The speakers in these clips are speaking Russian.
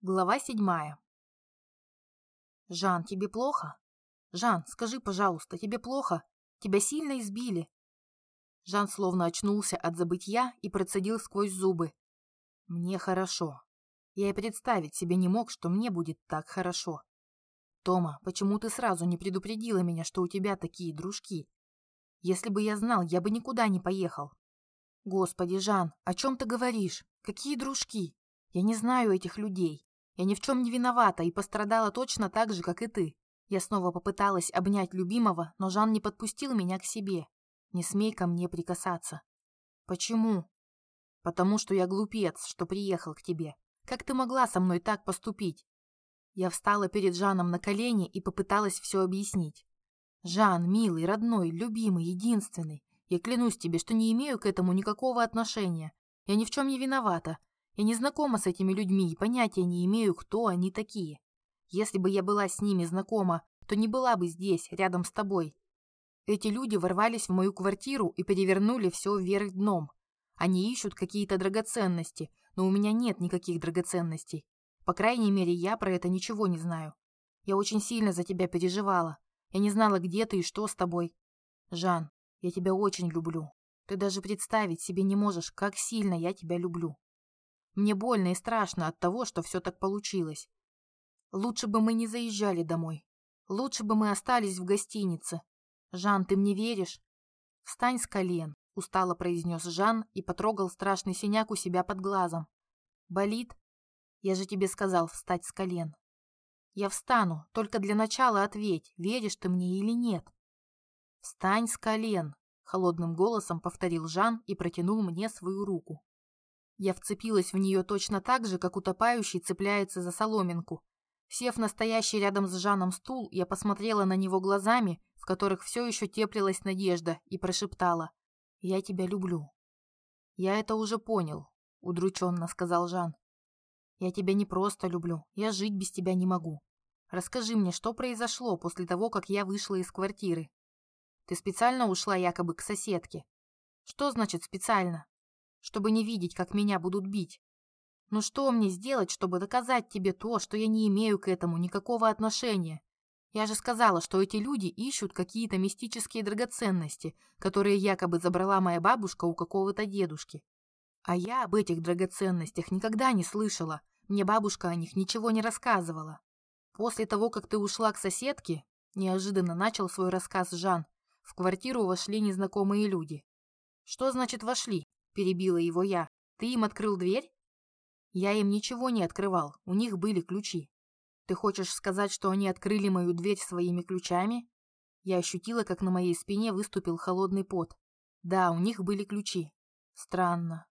Глава седьмая. «Жан, тебе плохо? Жан, скажи, пожалуйста, тебе плохо? Тебя сильно избили?» Жан словно очнулся от забытья и процедил сквозь зубы. «Мне хорошо. Я и представить себе не мог, что мне будет так хорошо. Тома, почему ты сразу не предупредила меня, что у тебя такие дружки? Если бы я знал, я бы никуда не поехал. Господи, Жан, о чем ты говоришь? Какие дружки? Я не знаю этих людей. Я ни в чем не виновата и пострадала точно так же, как и ты. Я снова попыталась обнять любимого, но Жан не подпустил меня к себе. Не смей ко мне прикасаться. Почему? Потому что я глупец, что приехал к тебе. Как ты могла со мной так поступить? Я встала перед Жаном на колени и попыталась все объяснить. Жан, милый, родной, любимый, единственный. Я клянусь тебе, что не имею к этому никакого отношения. Я ни в чем не виновата. Я не знакома с этими людьми и понятия не имею, кто они такие. Если бы я была с ними знакома, то не была бы здесь, рядом с тобой. Эти люди ворвались в мою квартиру и перевернули все вверх дном. Они ищут какие-то драгоценности, но у меня нет никаких драгоценностей. По крайней мере, я про это ничего не знаю. Я очень сильно за тебя переживала. Я не знала, где ты и что с тобой. Жан, я тебя очень люблю. Ты даже представить себе не можешь, как сильно я тебя люблю. Мне больно и страшно от того, что все так получилось. Лучше бы мы не заезжали домой. Лучше бы мы остались в гостинице. Жан, ты мне веришь? Встань с колен, устало произнес Жан и потрогал страшный синяк у себя под глазом. Болит? Я же тебе сказал встать с колен. Я встану, только для начала ответь, веришь ты мне или нет. Встань с колен, холодным голосом повторил Жан и протянул мне свою руку. Я вцепилась в нее точно так же, как утопающий цепляется за соломинку. Сев настоящий рядом с Жаном стул, я посмотрела на него глазами, в которых все еще теплилась надежда, и прошептала «Я тебя люблю». «Я это уже понял», — удрученно сказал Жан. «Я тебя не просто люблю, я жить без тебя не могу. Расскажи мне, что произошло после того, как я вышла из квартиры? Ты специально ушла якобы к соседке? Что значит специально? Чтобы не видеть, как меня будут бить. Ну что мне сделать, чтобы доказать тебе то, что я не имею к этому никакого отношения? Я же сказала, что эти люди ищут какие-то мистические драгоценности, которые якобы забрала моя бабушка у какого-то дедушки. А я об этих драгоценностях никогда не слышала. Мне бабушка о них ничего не рассказывала. После того, как ты ушла к соседке, неожиданно начал свой рассказ Жан, в квартиру вошли незнакомые люди. Что значит вошли? Перебила его я. Ты им открыл дверь? Я им ничего не открывал, у них были ключи. Ты хочешь сказать, что они открыли мою дверь своими ключами? Я ощутила, как на моей спине выступил холодный пот. Да, у них были ключи. Странно.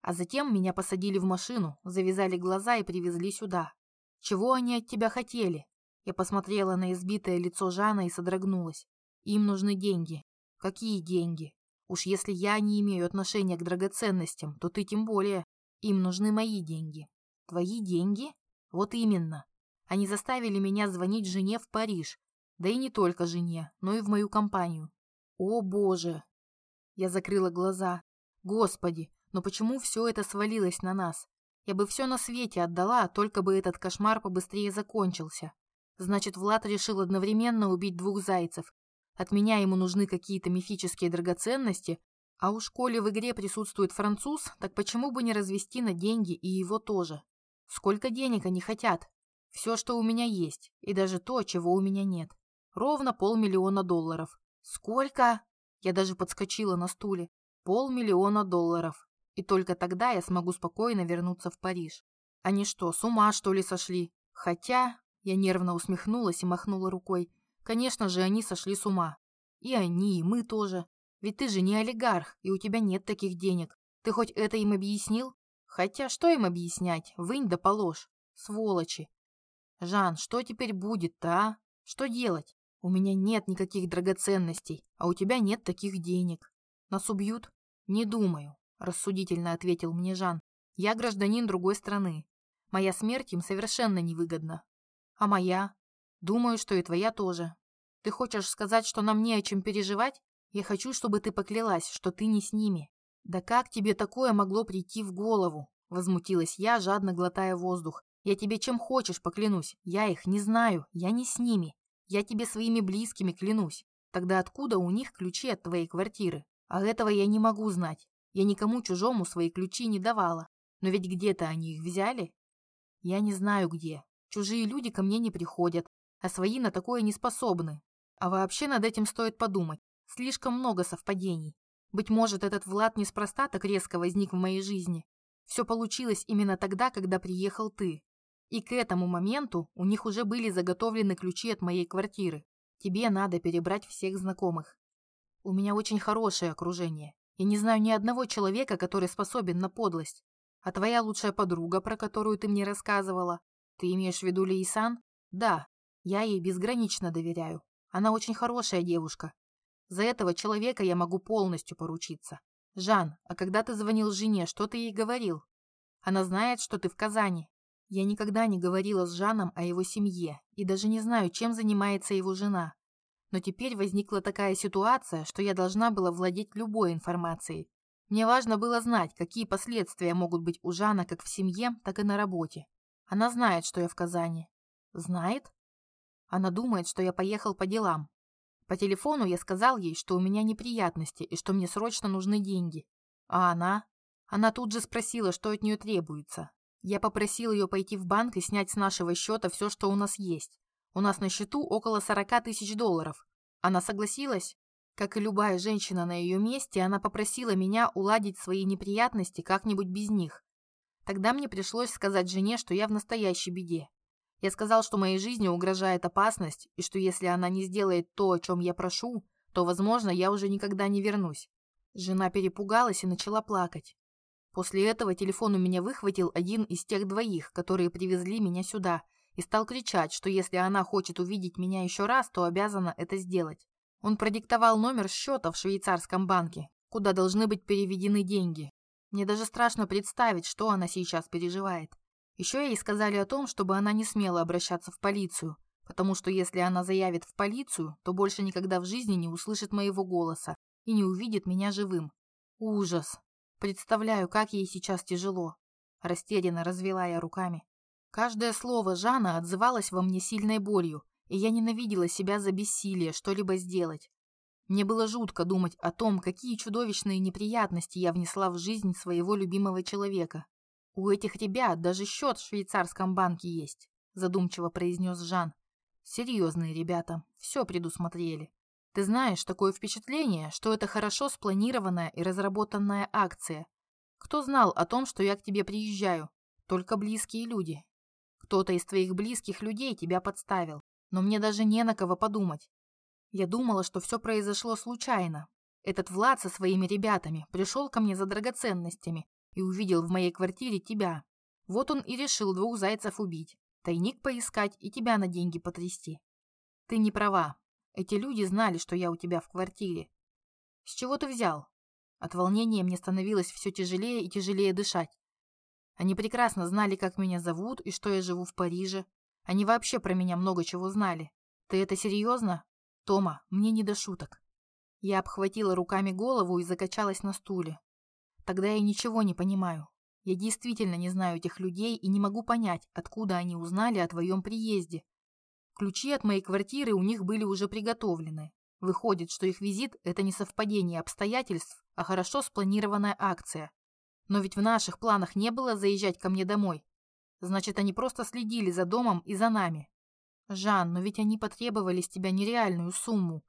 А затем меня посадили в машину, завязали глаза и привезли сюда. Чего они от тебя хотели? Я посмотрела на избитое лицо Жана и содрогнулась. Им нужны деньги. Какие деньги? Уж если я не имею отношения к драгоценностям, то ты тем более. Им нужны мои деньги. Твои деньги? Вот именно. Они заставили меня звонить жене в Париж. Да и не только жене, но и в мою компанию. О, боже! Я закрыла глаза. Господи, но почему все это свалилось на нас? Я бы все на свете отдала, только бы этот кошмар побыстрее закончился. Значит, Влад решил одновременно убить двух зайцев от меня ему нужны какие-то мифические драгоценности, а уж коли в игре присутствует француз, так почему бы не развести на деньги и его тоже? Сколько денег они хотят? Все, что у меня есть, и даже то, чего у меня нет. Ровно полмиллиона долларов. Сколько? Я даже подскочила на стуле. Полмиллиона долларов. И только тогда я смогу спокойно вернуться в Париж. Они что, с ума, что ли, сошли? Хотя... Я нервно усмехнулась и махнула рукой. Конечно же, они сошли с ума. И они, и мы тоже. Ведь ты же не олигарх, и у тебя нет таких денег. Ты хоть это им объяснил? Хотя что им объяснять? Вынь да положь. Сволочи. Жан, что теперь будет-то, а? Что делать? У меня нет никаких драгоценностей, а у тебя нет таких денег. Нас убьют? Не думаю, рассудительно ответил мне Жан. Я гражданин другой страны. Моя смерть им совершенно невыгодна. А моя? Думаю, что и твоя тоже. Ты хочешь сказать, что нам не о чем переживать? Я хочу, чтобы ты поклялась, что ты не с ними. Да как тебе такое могло прийти в голову? Возмутилась я, жадно глотая воздух. Я тебе чем хочешь поклянусь. Я их не знаю, я не с ними. Я тебе своими близкими клянусь. Тогда откуда у них ключи от твоей квартиры? А этого я не могу знать. Я никому чужому свои ключи не давала. Но ведь где-то они их взяли. Я не знаю где. Чужие люди ко мне не приходят, а свои на такое не способны. А вообще над этим стоит подумать. Слишком много совпадений. Быть может, этот Влад неспроста так резко возник в моей жизни. Все получилось именно тогда, когда приехал ты. И к этому моменту у них уже были заготовлены ключи от моей квартиры. Тебе надо перебрать всех знакомых. У меня очень хорошее окружение. Я не знаю ни одного человека, который способен на подлость. А твоя лучшая подруга, про которую ты мне рассказывала, ты имеешь в виду Лейсан? Да, я ей безгранично доверяю. Она очень хорошая девушка. За этого человека я могу полностью поручиться. Жан, а когда ты звонил жене, что ты ей говорил? Она знает, что ты в Казани. Я никогда не говорила с Жаном о его семье и даже не знаю, чем занимается его жена. Но теперь возникла такая ситуация, что я должна была владеть любой информацией. Мне важно было знать, какие последствия могут быть у Жана как в семье, так и на работе. Она знает, что я в Казани. Знает? Она думает, что я поехал по делам. По телефону я сказал ей, что у меня неприятности и что мне срочно нужны деньги. А она? Она тут же спросила, что от нее требуется. Я попросил ее пойти в банк и снять с нашего счета все, что у нас есть. У нас на счету около 40 тысяч долларов. Она согласилась? Как и любая женщина на ее месте, она попросила меня уладить свои неприятности как-нибудь без них. Тогда мне пришлось сказать жене, что я в настоящей беде. Я сказал, что моей жизни угрожает опасность, и что если она не сделает то, о чем я прошу, то, возможно, я уже никогда не вернусь. Жена перепугалась и начала плакать. После этого телефон у меня выхватил один из тех двоих, которые привезли меня сюда, и стал кричать, что если она хочет увидеть меня еще раз, то обязана это сделать. Он продиктовал номер счета в швейцарском банке, куда должны быть переведены деньги, мне даже страшно представить, что она сейчас переживает. Еще ей сказали о том, чтобы она не смела обращаться в полицию, потому что если она заявит в полицию, то больше никогда в жизни не услышит моего голоса и не увидит меня живым. Ужас. Представляю, как ей сейчас тяжело. Растерянно развела я руками. Каждое слово Жана отзывалось во мне сильной болью, и я ненавидела себя за бессилие что-либо сделать. Мне было жутко думать о том, какие чудовищные неприятности я внесла в жизнь своего любимого человека. «У этих ребят даже счет в швейцарском банке есть», задумчиво произнес Жан. «Серьезные ребята, все предусмотрели. Ты знаешь, такое впечатление, что это хорошо спланированная и разработанная акция. Кто знал о том, что я к тебе приезжаю? Только близкие люди. Кто-то из твоих близких людей тебя подставил. Но мне даже не на кого подумать. Я думала, что все произошло случайно. Этот Влад со своими ребятами пришел ко мне за драгоценностями и увидел в моей квартире тебя. Вот он и решил двух зайцев убить, тайник поискать и тебя на деньги потрясти. Ты не права. Эти люди знали, что я у тебя в квартире. С чего ты взял? От волнения мне становилось все тяжелее и тяжелее дышать. Они прекрасно знали, как меня зовут и что я живу в Париже. Они вообще про меня много чего знали. Ты это серьезно? Тома, мне не до шуток. Я обхватила руками голову и закачалась на стуле. Тогда я ничего не понимаю. Я действительно не знаю этих людей и не могу понять, откуда они узнали о твоем приезде. Ключи от моей квартиры у них были уже приготовлены. Выходит, что их визит – это не совпадение обстоятельств, а хорошо спланированная акция. Но ведь в наших планах не было заезжать ко мне домой. Значит, они просто следили за домом и за нами. «Жан, но ведь они потребовали с тебя нереальную сумму.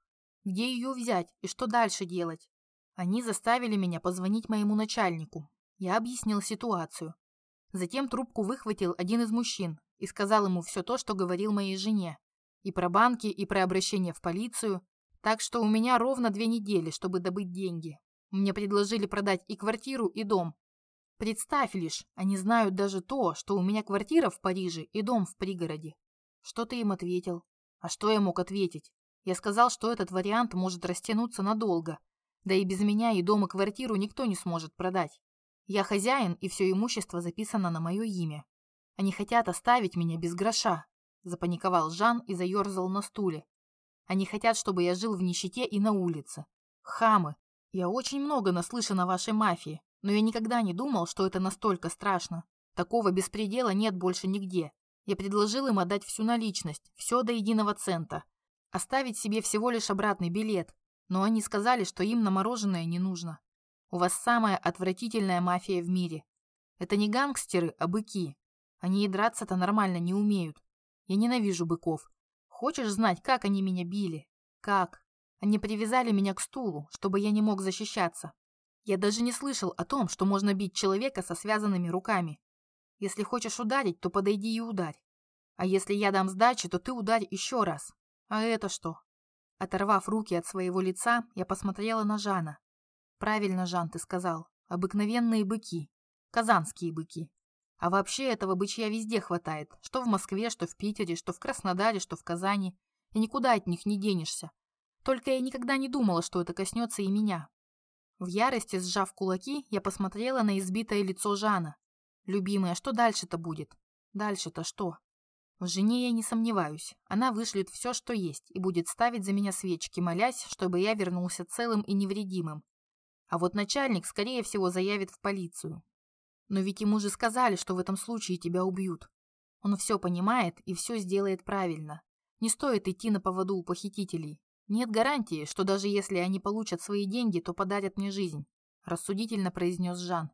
Где ее взять и что дальше делать?» Они заставили меня позвонить моему начальнику. Я объяснил ситуацию. Затем трубку выхватил один из мужчин и сказал ему все то, что говорил моей жене. И про банки, и про обращение в полицию. Так что у меня ровно две недели, чтобы добыть деньги. Мне предложили продать и квартиру, и дом. Представь лишь, они знают даже то, что у меня квартира в Париже и дом в пригороде. Что ты им ответил? А что я мог ответить? Я сказал, что этот вариант может растянуться надолго. Да и без меня и дом и квартиру никто не сможет продать. Я хозяин, и все имущество записано на мое имя. Они хотят оставить меня без гроша. Запаниковал Жан и заерзал на стуле. Они хотят, чтобы я жил в нищете и на улице. Хамы. Я очень много наслышан о вашей мафии, но я никогда не думал, что это настолько страшно. Такого беспредела нет больше нигде. Я предложил им отдать всю наличность, все до единого цента. Оставить себе всего лишь обратный билет. Но они сказали, что им на мороженое не нужно. У вас самая отвратительная мафия в мире. Это не гангстеры, а быки. Они и драться-то нормально не умеют. Я ненавижу быков. Хочешь знать, как они меня били? Как? Они привязали меня к стулу, чтобы я не мог защищаться. Я даже не слышал о том, что можно бить человека со связанными руками. Если хочешь ударить, то подойди и ударь. А если я дам сдачи, то ты ударь еще раз. А это что? Оторвав руки от своего лица, я посмотрела на Жана. Правильно, Жан, ты сказал. Обыкновенные быки. Казанские быки. А вообще этого бычья везде хватает. Что в Москве, что в Питере, что в Краснодаре, что в Казани. И никуда от них не денешься. Только я никогда не думала, что это коснется и меня. В ярости, сжав кулаки, я посмотрела на избитое лицо Жана. «Любимая, что дальше-то будет?» «Дальше-то что?» В жене я не сомневаюсь. Она вышлет все, что есть, и будет ставить за меня свечки, молясь, чтобы я вернулся целым и невредимым. А вот начальник, скорее всего, заявит в полицию. Но ведь ему же сказали, что в этом случае тебя убьют. Он все понимает и все сделает правильно. Не стоит идти на поводу у похитителей. Нет гарантии, что даже если они получат свои деньги, то подарят мне жизнь, рассудительно произнес Жан.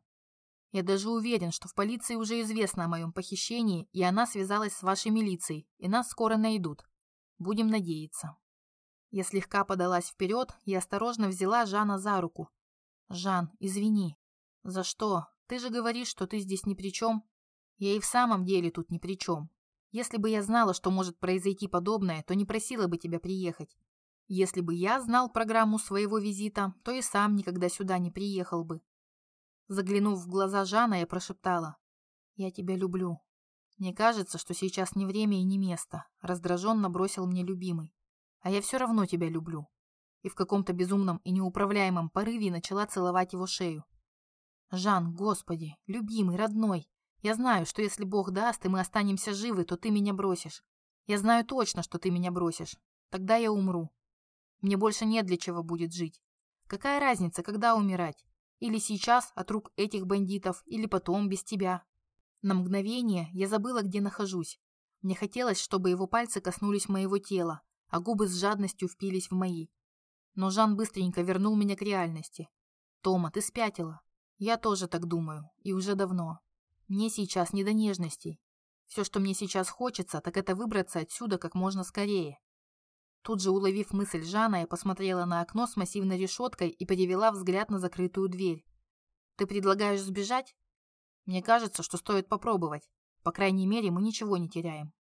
Я даже уверен, что в полиции уже известно о моем похищении, и она связалась с вашей милицией, и нас скоро найдут. Будем надеяться. Я слегка подалась вперед и осторожно взяла Жана за руку. «Жан, извини». «За что? Ты же говоришь, что ты здесь ни при чем». «Я и в самом деле тут ни при чем. Если бы я знала, что может произойти подобное, то не просила бы тебя приехать. Если бы я знал программу своего визита, то и сам никогда сюда не приехал бы. Заглянув в глаза Жана, я прошептала. «Я тебя люблю». «Мне кажется, что сейчас не время и не место», — раздраженно бросил мне любимый. «А я все равно тебя люблю». И в каком-то безумном и неуправляемом порыве начала целовать его шею. «Жан, господи, любимый, родной, я знаю, что если Бог даст, и мы останемся живы, то ты меня бросишь. Я знаю точно, что ты меня бросишь. Тогда я умру. Мне больше нет для чего будет жить. Какая разница, когда умирать? Или сейчас от рук этих бандитов, или потом без тебя? На мгновение я забыла, где нахожусь. Мне хотелось, чтобы его пальцы коснулись моего тела, а губы с жадностью впились в мои. Но Жан быстренько вернул меня к реальности. «Тома, ты спятила. Я тоже так думаю, и уже давно. Мне сейчас не до нежностей. Все, что мне сейчас хочется, так это выбраться отсюда как можно скорее. Тут же, уловив мысль Жана, я посмотрела на окно с массивной решеткой и перевела взгляд на закрытую дверь. «Ты предлагаешь сбежать?» «Мне кажется, что стоит попробовать. По крайней мере, мы ничего не теряем».